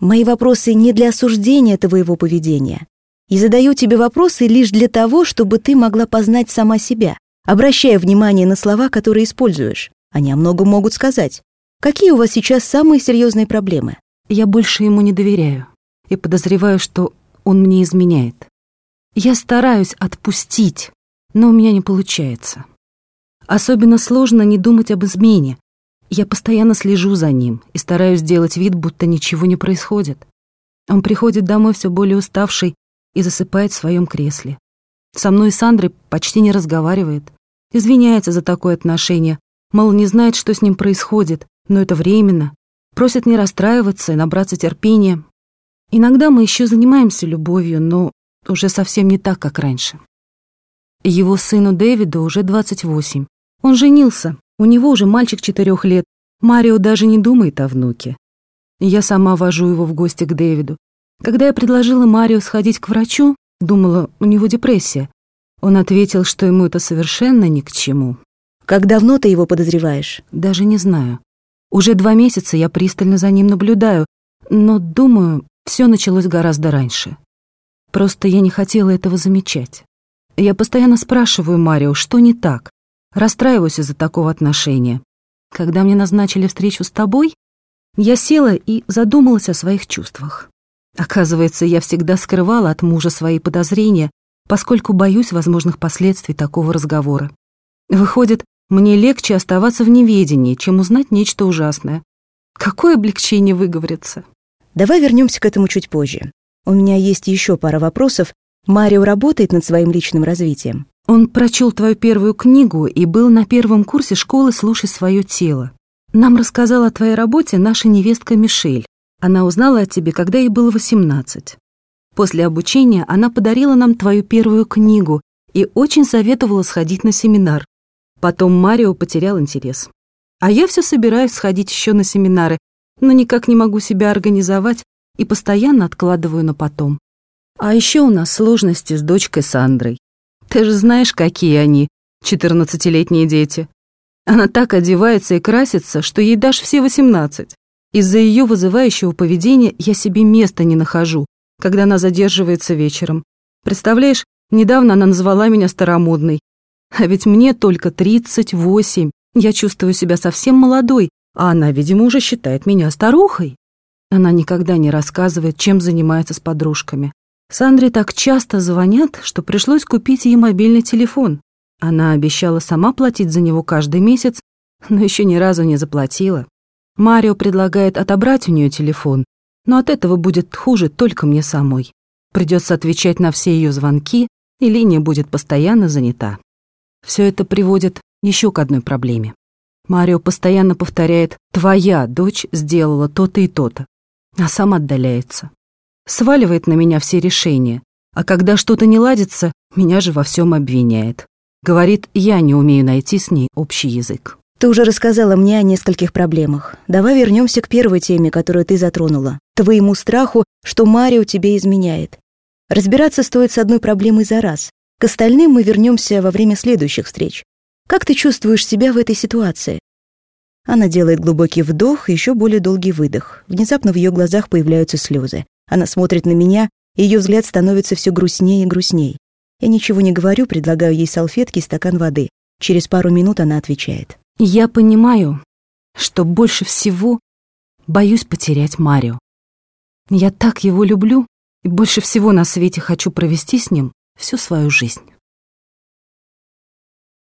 Мои вопросы не для осуждения твоего поведения. И задаю тебе вопросы лишь для того, чтобы ты могла познать сама себя, обращая внимание на слова, которые используешь. Они о многом могут сказать. Какие у вас сейчас самые серьезные проблемы? Я больше ему не доверяю и подозреваю, что он мне изменяет. Я стараюсь отпустить, но у меня не получается. Особенно сложно не думать об измене. Я постоянно слежу за ним и стараюсь сделать вид, будто ничего не происходит. Он приходит домой все более уставший и засыпает в своем кресле. Со мной и Сандрой почти не разговаривает. Извиняется за такое отношение, мол, не знает, что с ним происходит, но это временно. Просит не расстраиваться и набраться терпения. Иногда мы еще занимаемся любовью, но уже совсем не так, как раньше. Его сыну Дэвиду уже 28. Он женился, у него уже мальчик четырех лет. Марио даже не думает о внуке. Я сама вожу его в гости к Дэвиду. Когда я предложила Марио сходить к врачу, думала, у него депрессия. Он ответил, что ему это совершенно ни к чему. Как давно ты его подозреваешь? Даже не знаю. Уже два месяца я пристально за ним наблюдаю, но, думаю, все началось гораздо раньше. Просто я не хотела этого замечать. Я постоянно спрашиваю Марио, что не так. Расстраиваюсь из-за такого отношения. Когда мне назначили встречу с тобой, я села и задумалась о своих чувствах. Оказывается, я всегда скрывала от мужа свои подозрения, поскольку боюсь возможных последствий такого разговора. Выходит, мне легче оставаться в неведении, чем узнать нечто ужасное. Какое облегчение выговориться. Давай вернемся к этому чуть позже. У меня есть еще пара вопросов. Марио работает над своим личным развитием. Он прочел твою первую книгу и был на первом курсе школы «Слушай свое тело». Нам рассказала о твоей работе наша невестка Мишель. Она узнала о тебе, когда ей было 18. После обучения она подарила нам твою первую книгу и очень советовала сходить на семинар. Потом Марио потерял интерес. А я все собираюсь сходить еще на семинары, но никак не могу себя организовать и постоянно откладываю на потом. А еще у нас сложности с дочкой Сандрой. Ты же знаешь, какие они, четырнадцатилетние дети. Она так одевается и красится, что ей дашь все восемнадцать. Из-за ее вызывающего поведения я себе места не нахожу, когда она задерживается вечером. Представляешь, недавно она назвала меня старомодной. А ведь мне только 38. Я чувствую себя совсем молодой, а она, видимо, уже считает меня старухой. Она никогда не рассказывает, чем занимается с подружками. Сандре так часто звонят, что пришлось купить ей мобильный телефон. Она обещала сама платить за него каждый месяц, но еще ни разу не заплатила. Марио предлагает отобрать у нее телефон, но от этого будет хуже только мне самой. Придется отвечать на все ее звонки, и линия будет постоянно занята. Все это приводит еще к одной проблеме. Марио постоянно повторяет «твоя дочь сделала то-то и то-то», а сам отдаляется. Сваливает на меня все решения, а когда что-то не ладится, меня же во всем обвиняет. Говорит, я не умею найти с ней общий язык. Ты уже рассказала мне о нескольких проблемах. Давай вернемся к первой теме, которую ты затронула. Твоему страху, что Марио тебе изменяет. Разбираться стоит с одной проблемой за раз. К остальным мы вернемся во время следующих встреч. Как ты чувствуешь себя в этой ситуации? Она делает глубокий вдох и еще более долгий выдох. Внезапно в ее глазах появляются слезы. Она смотрит на меня, и ее взгляд становится все грустнее и грустней. Я ничего не говорю, предлагаю ей салфетки и стакан воды. Через пару минут она отвечает. Я понимаю, что больше всего боюсь потерять Марио. Я так его люблю и больше всего на свете хочу провести с ним всю свою жизнь.